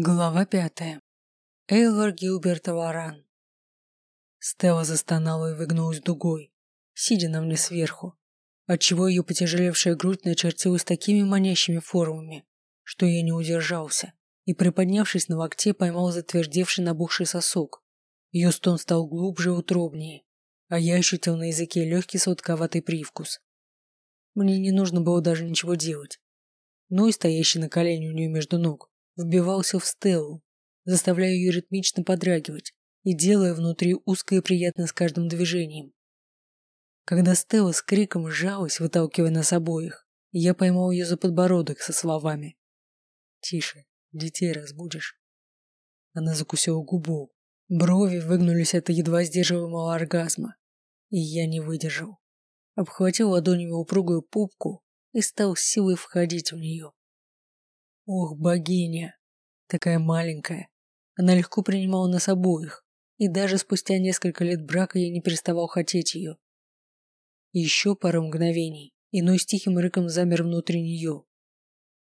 Глава пятая. Эйлор Гилберт Варан. Стелла застонала и выгнулась дугой, сидя на мне сверху, отчего ее потяжелевшая грудь начертилась такими манящими формами, что я не удержался и, приподнявшись на локте, поймал затвердевший набухший сосок. Ее стон стал глубже и утробнее, а я ощутил на языке легкий сладковатый привкус. Мне не нужно было даже ничего делать. Ну и стоящий на колене у нее между ног вбивался в Стеллу, заставляя ее ритмично подрагивать и делая внутри узко и приятно с каждым движением. Когда Стелла с криком сжалась, выталкивая нас обоих, я поймал ее за подбородок со словами «Тише, детей разбудишь». Она закусила губу, брови выгнулись от едва сдерживаемого оргазма, и я не выдержал. Обхватил ладонями упругую пупку и стал силой входить в нее. Ох, богиня! Такая маленькая. Она легко принимала нас обоих, и даже спустя несколько лет брака я не переставал хотеть ее. Еще пару мгновений, иной с тихим рыком замер внутри нее.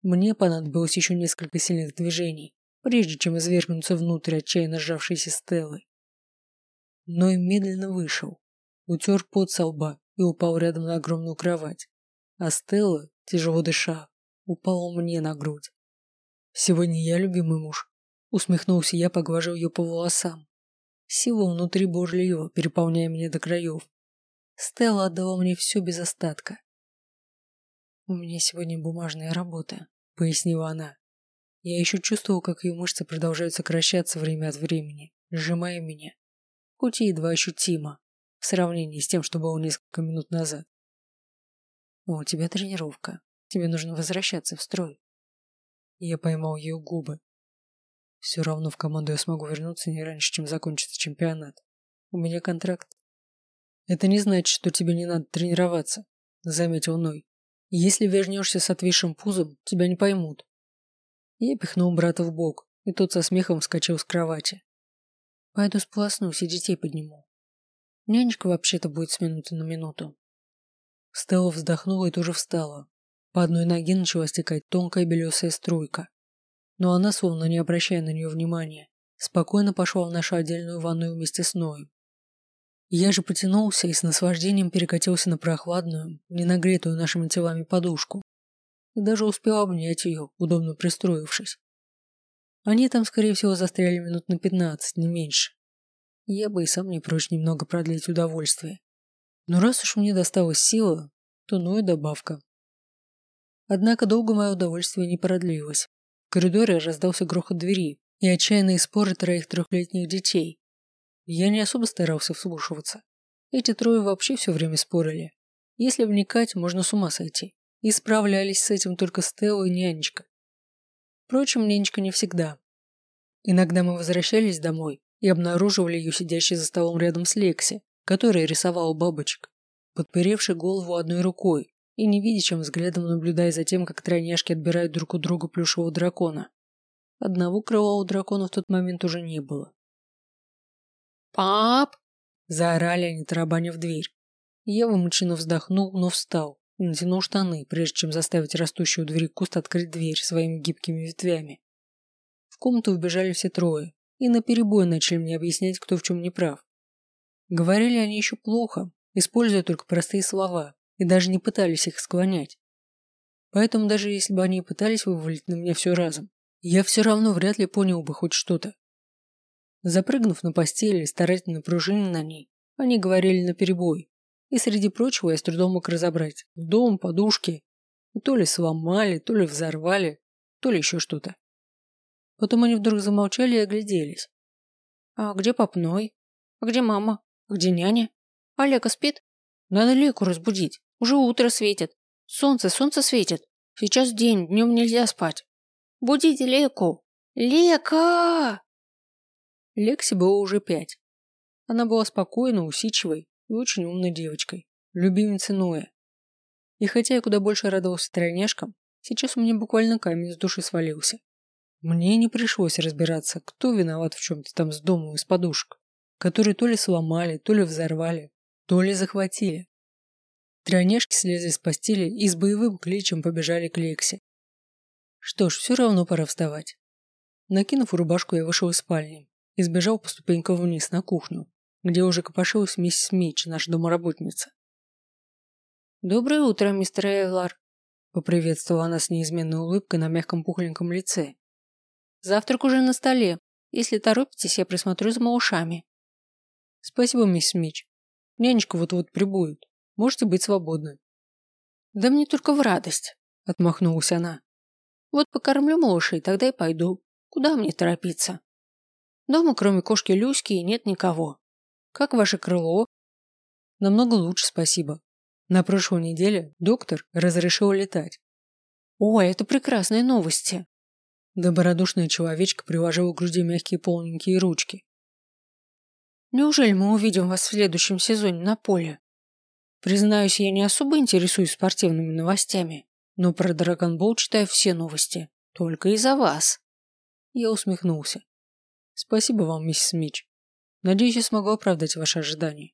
Мне понадобилось еще несколько сильных движений, прежде чем извергнуться внутрь отчаянно сжавшейся. Но и медленно вышел, утер пот со лба и упал рядом на огромную кровать, а Стелла, тяжело дыша, упала мне на грудь. Сегодня я любимый муж. Усмехнулся я, поглаживая ее по волосам. Сила внутри бурлила, переполняя меня до краев. Стелла отдала мне все без остатка. «У меня сегодня бумажная работа», — пояснила она. Я еще чувствовал, как ее мышцы продолжают сокращаться время от времени, сжимая меня. Хоть и едва ощутимо, в сравнении с тем, что было несколько минут назад. «У тебя тренировка. Тебе нужно возвращаться в строй. Я поймал ее губы. Все равно в команду я смогу вернуться не раньше, чем закончится чемпионат. У меня контракт. Это не значит, что тебе не надо тренироваться, заметил Ной. Если вернешься с отвисшим пузом, тебя не поймут. Я пихнул брата в бок, и тот со смехом вскочил с кровати. Пойду сполоснусь и детей подниму. Нянечка вообще-то будет с минуты на минуту. Стелла вздохнула и тоже встала, по одной ноге начала стекать тонкая белесая струйка. Но она, словно не обращая на нее внимания, спокойно пошла в нашу отдельную ванную вместе с Ноем. Я же потянулся и с наслаждением перекатился на прохладную, не нагретую нашими телами подушку. И даже успел обнять ее, удобно пристроившись. Они там, скорее всего, застряли минут на пятнадцать, не меньше. Я бы и сам не прочь немного продлить удовольствие. Но раз уж мне досталась сила, то ну и добавка. Однако долго мое удовольствие не продлилось. В коридоре раздался грохот двери и отчаянные споры троих трехлетних детей. Я не особо старался вслушиваться. Эти трое вообще все время спорили. Если вникать, можно с ума сойти. И справлялись с этим только Стелла и нянечка. Впрочем, нянечка не всегда. Иногда мы возвращались домой и обнаруживали ее сидящей за столом рядом с Лекси, которая рисовала бабочек, подперевший голову одной рукой и невидящим взглядом наблюдая за тем, как тройняшки отбирают друг у друга плюшевого дракона. Одного крылого дракона в тот момент уже не было. «Пап!» – заорали они, тарабаня в дверь. Я вымученно вздохнул, но встал и натянул штаны, прежде чем заставить растущую у двери куст открыть дверь своими гибкими ветвями. В комнату вбежали все трое и наперебой начали мне объяснять, кто в чем не прав. Говорили они еще плохо, используя только простые слова, и даже не пытались их склонять. Поэтому даже если бы они пытались вывалить на меня все разом, я все равно вряд ли понял бы хоть что-то. Запрыгнув на постель и старательно пружиня на ней, они говорили наперебой, и среди прочего я с трудом мог разобрать дом, подушки, и то ли сломали, то ли взорвали, то ли еще что-то. Потом они вдруг замолчали и огляделись. «А где попной? А где мама? А где няня? Олега спит? Надо Леку разбудить. Уже утро светит. Солнце, солнце светит. Сейчас день, днем нельзя спать. Будите Леку. Лека! Лексе было уже пять. Она была спокойной, усидчивой и очень умной девочкой, любимицей Ноя. И хотя я куда больше радовался тройняшкам, сейчас у меня буквально камень с души свалился. Мне не пришлось разбираться, кто виноват в чем-то там с домом из подушек, которые то ли сломали, то ли взорвали, то ли захватили. Тройняшки слезли с постели и с боевым кличем побежали к Лексе. Что ж, все равно пора вставать. Накинув рубашку, я вышел из спальни и сбежал по ступенькам вниз на кухню, где уже копошилась миссис Митч, наша домоработница. «Доброе утро, мистер Эйлар», — поприветствовала она с неизменной улыбкой на мягком пухленьком лице. «Завтрак уже на столе. Если торопитесь, я присмотрю за малышами». «Спасибо, мисс Митч. Нянечка вот-вот прибудет. Можете быть свободны». «Да мне только в радость», — отмахнулась она. «Вот покормлю малышей, тогда и пойду. Куда мне торопиться? Дома, кроме кошки Люськи, нет никого. Как ваше крыло?» «Намного лучше, спасибо. На прошлой неделе доктор разрешил летать». «Ой, это прекрасные новости!» Добродушная человечка приложила к груди мягкие полненькие ручки. «Неужели мы увидим вас в следующем сезоне на поле?» Признаюсь, я не особо интересуюсь спортивными новостями, но про Драгонбол читаю все новости. Только из-за вас. Я усмехнулся. Спасибо вам, миссис Мич. Надеюсь, я смогу оправдать ваши ожидания.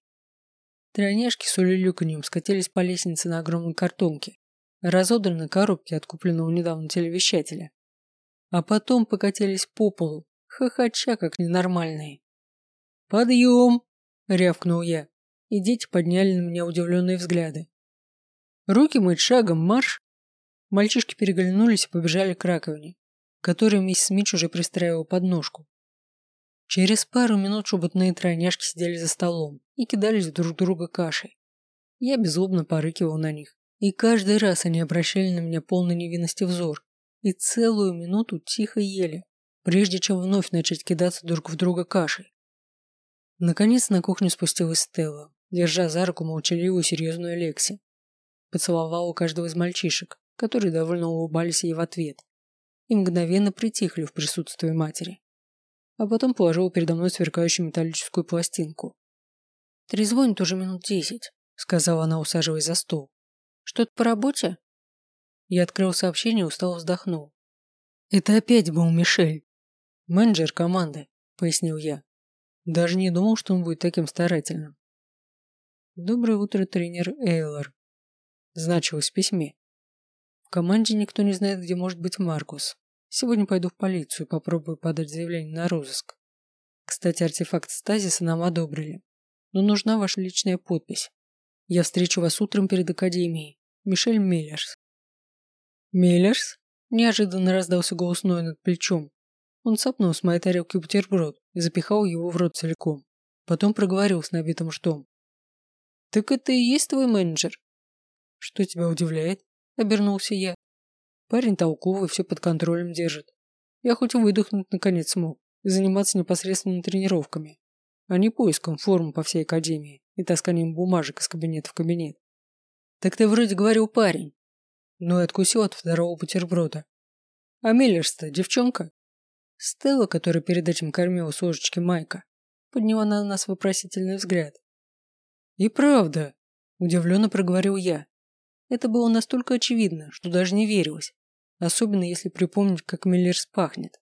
Тройняшки с улюлюканьем скатились по лестнице на огромной картонке, разодранной коробке от купленного недавно телевещателя. А потом покатились по полу, хохоча как ненормальные. «Подъем!» — рявкнул я и дети подняли на меня удивленные взгляды. Руки мыть шагом, марш! Мальчишки переглянулись и побежали к раковине, которую миссис Митч уже пристраивала под ножку. Через пару минут шубутные тройняшки сидели за столом и кидались друг друга кашей. Я беззлобно порыкивал на них, и каждый раз они обращали на меня полный невинности взор и целую минуту тихо ели, прежде чем вновь начать кидаться друг в друга кашей. Наконец на кухню спустилась Стелла, держа за руку молчаливую серьезную Лекси. Поцеловала каждого из мальчишек, которые довольно улыбались ей в ответ, и мгновенно притихли в присутствии матери. А потом положила передо мной сверкающую металлическую пластинку. «Трезвонит уже минут десять», — сказала она, усаживаясь за стол. «Что-то по работе?» Я открыл сообщение и устало вздохнул. «Это опять был Мишель, менеджер команды», — пояснил я. Даже не думал, что он будет таким старательным. «Доброе утро, тренер Эйлор», – значилось в письме. В команде никто не знает, где может быть Маркус. Сегодня пойду в полицию и попробую подать заявление на розыск. Кстати, артефакт стазиса нам одобрили. Но нужна ваша личная подпись. Я встречу вас утром перед академией. Мишель Миллерс. Миллерс? Неожиданно раздался голос Ноя над плечом. Он цапнул с моей тарелки бутерброд и запихал его в рот целиком. Потом проговорил с набитым штом. Так это и есть твой менеджер? Что тебя удивляет? Обернулся я. Парень толковый, все под контролем держит. Я хоть выдохнуть наконец смог и заниматься непосредственно тренировками, а не поиском форм по всей академии и тасканием бумажек из кабинета в кабинет. Так ты вроде говорил парень. Но и откусил от второго бутерброда. А Миллерс-то девчонка? Стелла, которая перед этим кормила с ложечки Майка, подняла на нас вопросительный взгляд. «И правда», – удивленно проговорил я. Это было настолько очевидно, что даже не верилось, особенно если припомнить, как Миллерс пахнет.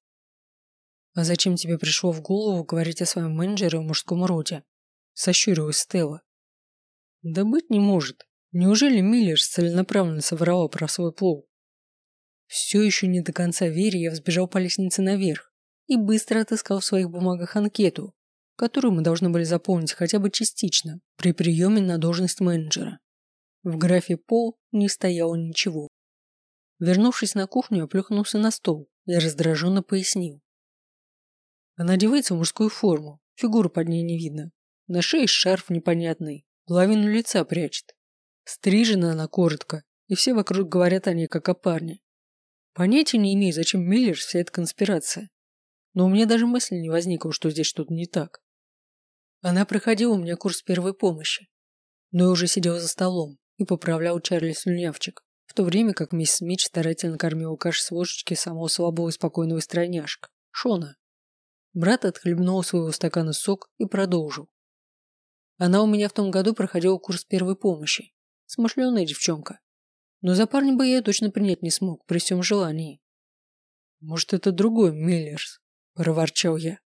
«А зачем тебе пришло в голову говорить о своем менеджере в мужском роде?» – сощурилась Стелла. «Да быть не может. Неужели Миллерс целенаправленно соврала про свой плов?» Все еще не до конца веря, я взбежал по лестнице наверх и быстро отыскал в своих бумагах анкету, которую мы должны были заполнить хотя бы частично при приеме на должность менеджера. В графе «Пол» не стояло ничего. Вернувшись на кухню, я плюхнулся на стол и раздраженно пояснил. Она одевается в мужскую форму, фигуру под ней не видно. На шее шарф непонятный, половину лица прячет. Стрижена она коротко, и все вокруг говорят о ней как о парне. Понятия не имею, зачем Миллер вся эта конспирация. Но у меня даже мысли не возникло, что здесь что-то не так. Она проходила у меня курс первой помощи, но я уже сидел за столом и поправлял Чарли слюнявчик, в то время как мисс Митч старательно кормила каш с ложечки самого слабого и спокойного стройняшка, Шона. Брат отхлебнул своего стакана сок и продолжил. Она у меня в том году проходила курс первой помощи. Смышленая девчонка. Но за парня бы я точно принять не смог, при всем желании. Может, это другой Миллерс, проворчал я.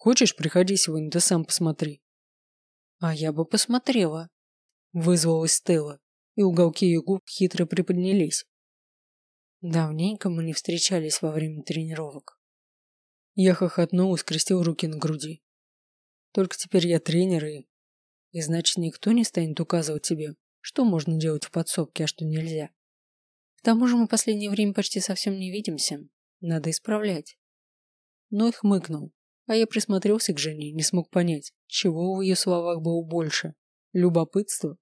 Хочешь, приходи сегодня, ты сам посмотри. А я бы посмотрела. Вызвалась Стелла, и уголки ее губ хитро приподнялись. Давненько мы не встречались во время тренировок. Я хохотнул и скрестил руки на груди. Только теперь я тренер и... И значит, никто не станет указывать тебе, что можно делать в подсобке, а что нельзя. К тому же мы последнее время почти совсем не видимся. Надо исправлять. Ной хмыкнул, а я присмотрелся к Жене и не смог понять, чего в ее словах было больше. Любопытство?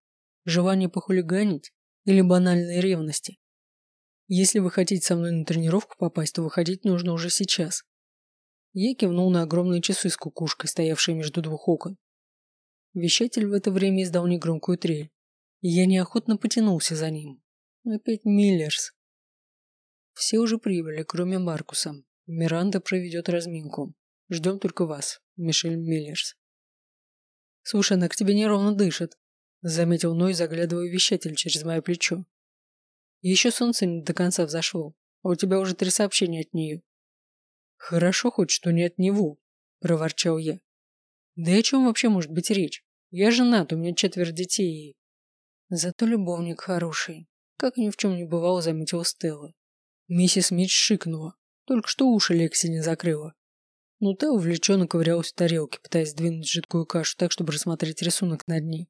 Желание похулиганить? Или банальной ревности? Если вы хотите со мной на тренировку попасть, то выходить нужно уже сейчас. Я кивнул на огромные часы с кукушкой, стоявшие между двух окон. Вещатель в это время издал негромкую трель, и я неохотно потянулся за ним. Опять Миллерс. Все уже прибыли, кроме Маркуса. Миранда проведет разминку. Ждем только вас, Мишель Миллерс. Слушай, она к тебе неровно дышит, заметил Ной, заглядывая вещатель через мое плечо. Еще солнце не до конца взошло, а у тебя уже три сообщения от нее. Хорошо хоть, что не от него, проворчал я. Да и о чем вообще может быть речь? Я женат, у меня четверо детей и... Зато любовник хороший. Как ни в чем не бывало, заметила Стелла. Миссис Митч шикнула. Только что уши Лекси не закрыла. Но та увлеченно ковырялась в тарелке, пытаясь сдвинуть жидкую кашу так, чтобы рассмотреть рисунок на дне.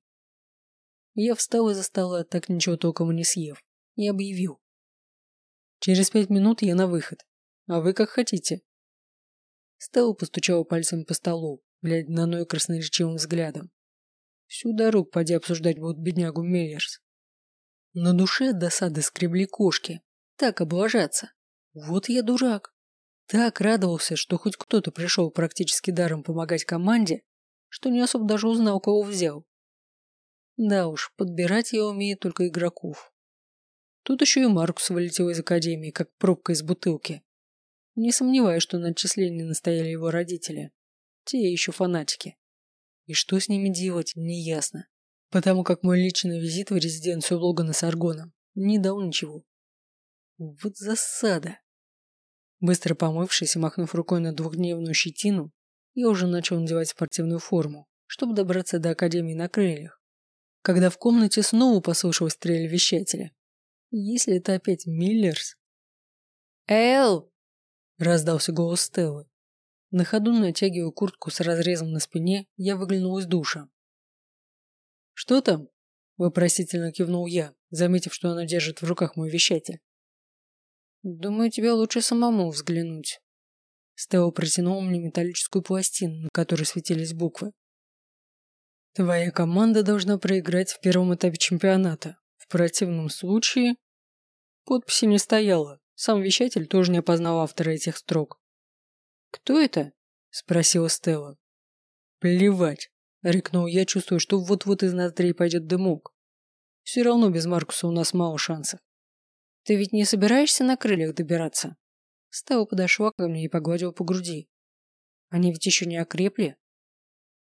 Я встал из-за стола, так ничего толком и не съев, и объявил. Через пять минут я на выход. А вы как хотите. Стелла постучала пальцем по столу, глядя на Ноя красноречивым взглядом. Всю дорогу поди обсуждать будут беднягу Меллерс. На душе от досады скребли кошки. Так облажаться. Вот я дурак. Так радовался, что хоть кто-то пришел практически даром помогать команде, что не особо даже узнал, кого взял. Да уж, подбирать я умею только игроков. Тут еще и Маркус вылетел из академии, как пробка из бутылки. Не сомневаюсь, что на отчислении настояли его родители. Те еще фанатики. И что с ними делать, неясно. Потому как мой личный визит в резиденцию Логана с Аргоном не дал ничего. Вот засада. Быстро помывшись и махнув рукой на двухдневную щетину, я уже начал надевать спортивную форму, чтобы добраться до Академии на крыльях. Когда в комнате снова послышалась стрель вещателя. Если это опять Миллерс... «Эл!» – раздался голос Стеллы. На ходу натягивая куртку с разрезом на спине, я выглянул из душа. «Что там?» – вопросительно кивнул я, заметив, что она держит в руках мой вещатель. «Думаю, тебе лучше самому взглянуть». Стелла протянул мне металлическую пластину, на которой светились буквы. «Твоя команда должна проиграть в первом этапе чемпионата. В противном случае...» Подписи не стояло. Сам вещатель тоже не опознал автора этих строк. «Кто это?» – спросила Стелла. «Плевать», – рыкнул я, чувствую, что вот-вот из ноздрей пойдет дымок. «Все равно без Маркуса у нас мало шансов». «Ты ведь не собираешься на крыльях добираться?» Стелла подошла ко мне и погладила по груди. «Они ведь еще не окрепли?»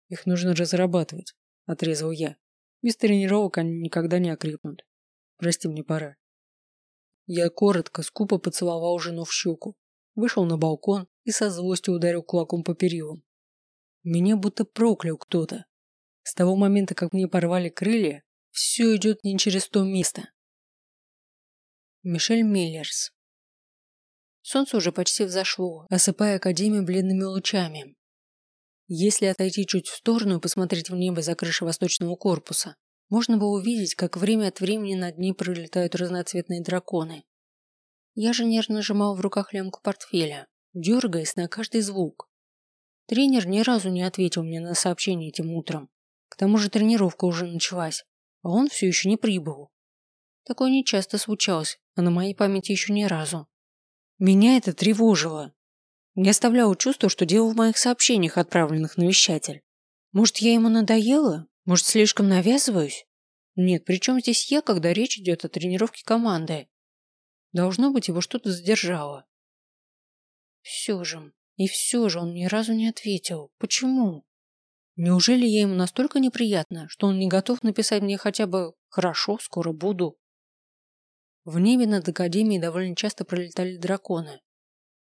«Их нужно разрабатывать», – отрезал я. «Без тренировок они никогда не окрепнут. Прости, мне пора». Я коротко, скупо поцеловал жену в щеку, вышел на балкон и со злостью ударил кулаком по перилам. Меня будто проклял кто-то. С того момента, как мне порвали крылья, все идет не через то место. Мишель Миллерс Солнце уже почти взошло, осыпая Академию бледными лучами. Если отойти чуть в сторону и посмотреть в небо за крышей восточного корпуса, можно было увидеть, как время от времени над ней пролетают разноцветные драконы. Я же нервно сжимал в руках лямку портфеля, дергаясь на каждый звук. Тренер ни разу не ответил мне на сообщение этим утром. К тому же тренировка уже началась, а он все еще не прибыл. Такое не часто случалось, а на моей памяти еще ни разу. Меня это тревожило. Не оставляло чувство, что дело в моих сообщениях, отправленных на вещатель. Может, я ему надоела? Может, слишком навязываюсь? Нет, при чем здесь я, когда речь идет о тренировке команды? Должно быть, его что-то задержало. Все же, и все же он ни разу не ответил. Почему? Неужели я ему настолько неприятна, что он не готов написать мне хотя бы «хорошо, скоро буду»? В небе над Академией довольно часто пролетали драконы.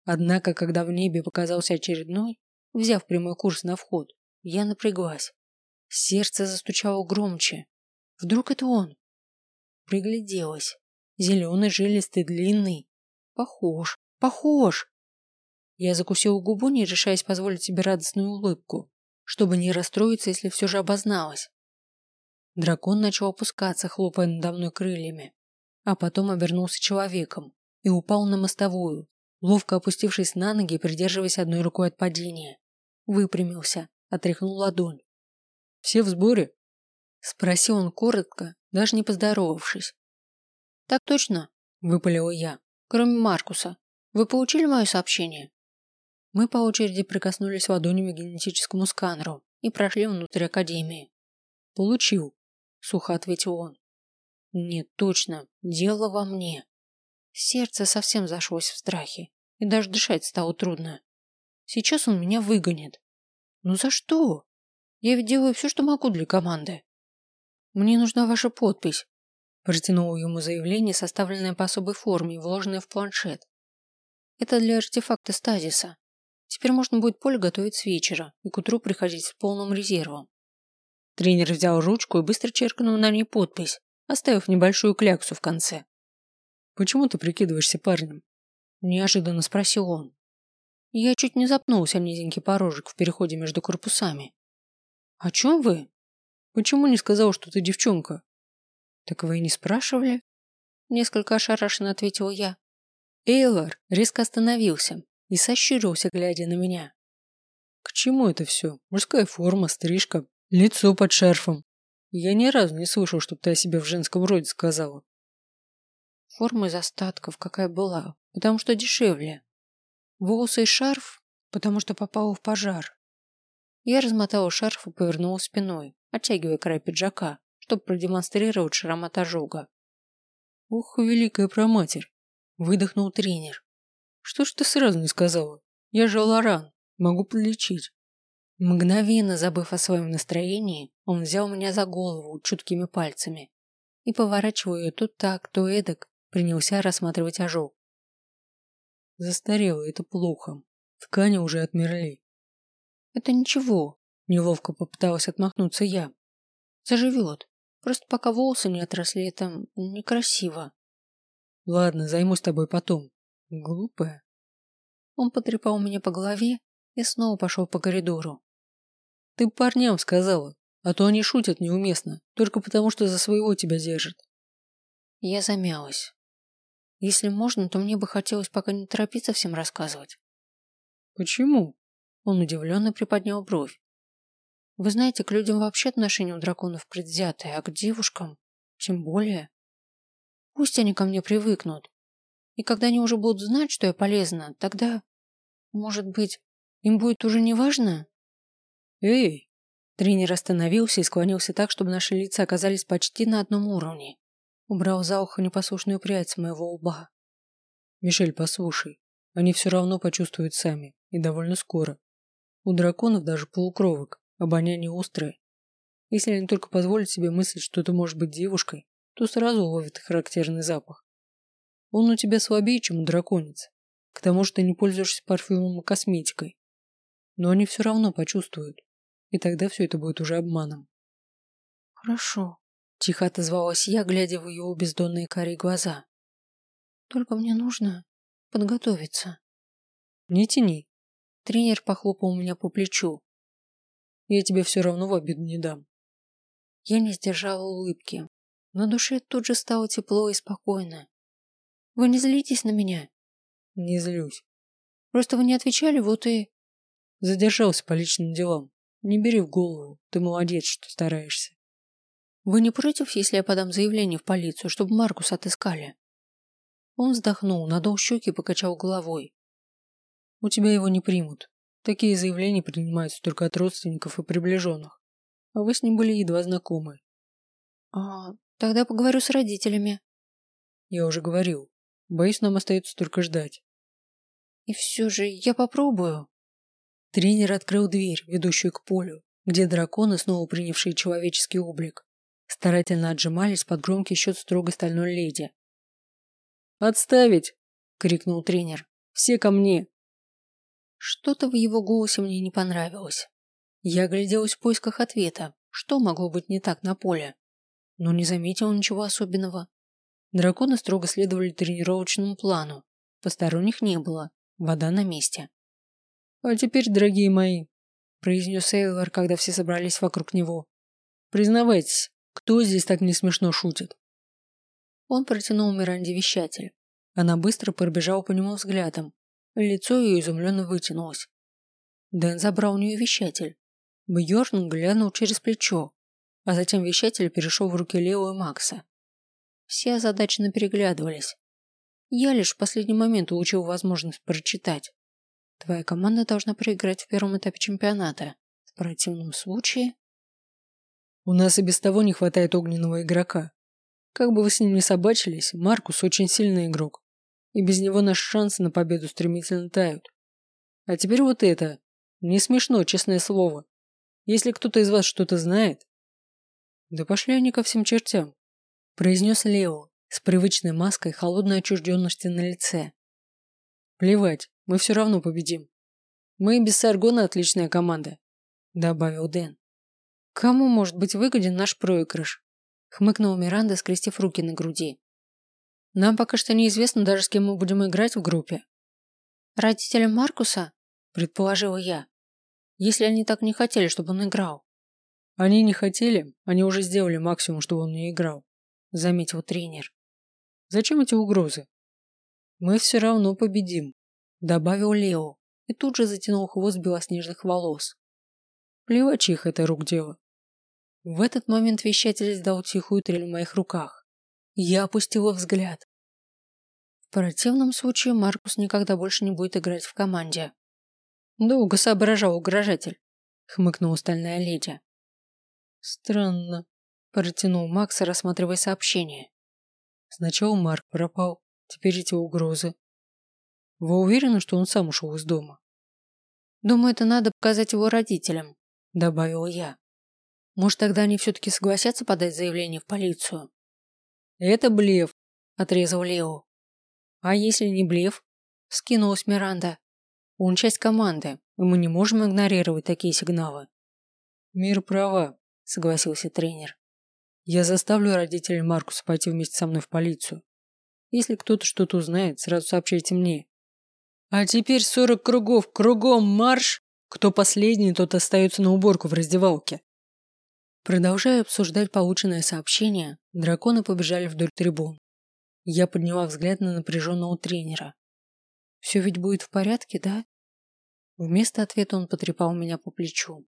Однако, когда в небе показался очередной, взяв прямой курс на вход, я напряглась. Сердце застучало громче. Вдруг это он? Пригляделась. Зеленый, жилистый, длинный. Похож, похож. Я закусила губу, не решаясь позволить себе радостную улыбку, чтобы не расстроиться, если все же обозналась. Дракон начал опускаться, хлопая надо мной крыльями, а потом обернулся человеком и упал на мостовую, ловко опустившись на ноги и придерживаясь одной рукой от падения. Выпрямился, отряхнул ладонь. «Все в сборе?» Спросил он коротко, даже не поздоровавшись. «Так точно», – выпалила я. «Кроме Маркуса. Вы получили мое сообщение?» Мы по очереди прикоснулись ладонями к генетическому сканеру и прошли внутрь Академии. «Получил», – сухо ответил он. «Нет, точно, дело во мне». Сердце совсем зашлось в страхе, и даже дышать стало трудно. Сейчас он меня выгонит. Ну за что? Я ведь делаю все, что могу для команды. Мне нужна ваша подпись. Протянула ему заявление, составленное по особой форме и вложенное в планшет. Это для артефакта стазиса. Теперь можно будет поле готовить с вечера и к утру приходить с полным резервом. Тренер взял ручку и быстро черкнул на ней подпись, оставив небольшую кляксу в конце. «Почему ты прикидываешься парнем?» Неожиданно спросил он. Я чуть не запнулся низенький порожек в переходе между корпусами. «О чем вы?» Почему не сказал, что ты девчонка? Так вы и не спрашивали? Несколько ошарашенно ответил я. Эйлор резко остановился и сощурился, глядя на меня. К чему это все? Мужская форма, стрижка, лицо под шарфом. Я ни разу не слышал, чтобы ты о себе в женском роде сказала. Форма из остатков, какая была, потому что дешевле. Волосы и шарф, потому что попала в пожар. Я размотала шарф и повернула спиной, оттягивая край пиджака, чтобы продемонстрировать шрам от ожога. «Ух, великая проматерь!» – выдохнул тренер. «Что ж ты сразу не сказала? Я же Лоран, могу подлечить». Мгновенно забыв о своем настроении, он взял меня за голову чуткими пальцами и, поворачивая ее то так, то эдак, принялся рассматривать ожог. Застарело это плохо. Ткани уже отмерли. Это ничего, Неловко попыталась отмахнуться я. Заживет. Просто пока волосы не отросли, это некрасиво. Ладно, займусь тобой потом. Глупая. Он потрепал меня по голове и снова пошел по коридору. Ты парням сказала, а то они шутят неуместно, только потому что за своего тебя держат. Я замялась. Если можно, то мне бы хотелось пока не торопиться всем рассказывать. Почему? Он удивленно приподнял бровь. Вы знаете, к людям вообще отношения у драконов предвзятые, а к девушкам тем более. Пусть они ко мне привыкнут. И когда они уже будут знать, что я полезна, тогда, может быть, им будет уже не важно? Эй! Тренер остановился и склонился так, чтобы наши лица оказались почти на одном уровне. Убрал за ухо непослушную прядь с моего лба. Мишель, послушай, они все равно почувствуют сами, и довольно скоро. У драконов даже полукровок обоняние острое. Если они только позволят себе мыслить, что это может быть девушкой, то сразу уловят характерный запах. Он у тебя слабее, чем у драконицы. К тому же ты не пользуешься парфюмом и косметикой. Но они все равно почувствуют. И тогда все это будет уже обманом. Хорошо. Тихо отозвалась я, глядя в ее бездонные карие глаза. Только мне нужно подготовиться. Не тяни. Тренер похлопал меня по плечу, я тебе все равно в обиду не дам. Я не сдержала улыбки. На душе тут же стало тепло и спокойно. Вы не злитесь на меня? Не злюсь. Просто вы не отвечали, вот и... Задержался по личным делам. Не бери в голову. Ты молодец, что стараешься. Вы не против, если я подам заявление в полицию, чтобы Маркус отыскали? Он вздохнул, надул щеки и покачал головой. У тебя его не примут. Такие заявления принимаются только от родственников и приближенных. А вы с ним были едва знакомы. А, тогда поговорю с родителями. Я уже говорил. Боюсь, нам остается только ждать. И все же я попробую. Тренер открыл дверь, ведущую к полю, где драконы, снова принявшие человеческий облик, старательно отжимались под громкий счет строгой стальной леди. «Отставить!» — крикнул тренер. «Все ко мне!» Что-то в его голосе мне не понравилось. Я огляделась в поисках ответа, что могло быть не так на поле, но не заметил ничего особенного. Драконы строго следовали тренировочному плану, посторонних не было, вода на месте, А теперь, дорогие мои, произнес Эйлор, когда все собрались вокруг него. Признавайтесь, кто здесь так не смешно шутит? Он протянул Миранде вещатель. Она быстро пробежала по нему взглядом. Лицо ее изумленно вытянулось. Дэн забрал у нее вещатель. Бьорн глянул через плечо, а затем вещатель перешел в руки Лео и Макса. Все озадаченно переглядывались. Я лишь в последний момент улучил возможность прочитать. Твоя команда должна проиграть в первом этапе чемпионата. В противном случае... У нас и без того не хватает огненного игрока. Как бы вы с ним ни собачились, Маркус очень сильный игрок. И без него наши шансы на победу стремительно тают. А теперь вот это. Не смешно, честное слово. Если кто-то из вас что-то знает... Да пошли они ко всем чертям, произнес Лео с привычной маской холодной отчужденности на лице. Плевать, мы все равно победим. Мы и без Саргона отличная команда, добавил Дэн. Кому может быть выгоден наш проигрыш? Хмыкнула Миранда, скрестив руки на груди. Нам пока что неизвестно даже с кем мы будем играть в группе. Родителям Маркуса? Предположила я. Если они так не хотели, чтобы он играл. Они не хотели, они уже сделали максимум, чтобы он не играл, заметил тренер. Зачем эти угрозы? Мы все равно победим, добавил Лео и тут же затянул хвост белоснежных волос. Плевать, чьих это рук дело. В этот момент вещатель издал тихую трель в моих руках. Я опустила взгляд. В противном случае Маркус никогда больше не будет играть в команде. Долго соображал угрожатель, хмыкнула стальная леди. Странно, протянул Макс, рассматривая сообщение. Сначала Марк пропал, теперь эти угрозы. Вы уверены, что он сам ушел из дома? Думаю, это надо показать его родителям, добавил я. Может, тогда они все-таки согласятся подать заявление в полицию? Это блеф, отрезал Лео. А если не блеф? Скинулась Миранда. Он часть команды, и мы не можем игнорировать такие сигналы. Мир права, согласился тренер. Я заставлю родителей Маркуса пойти вместе со мной в полицию. Если кто-то что-то узнает, сразу сообщайте мне. А теперь сорок кругов, кругом марш! Кто последний, тот остается на уборку в раздевалке. Продолжая обсуждать полученное сообщение, драконы побежали вдоль трибун. Я подняла взгляд на напряженного тренера. Все ведь будет в порядке, да? Вместо ответа он потрепал меня по плечу.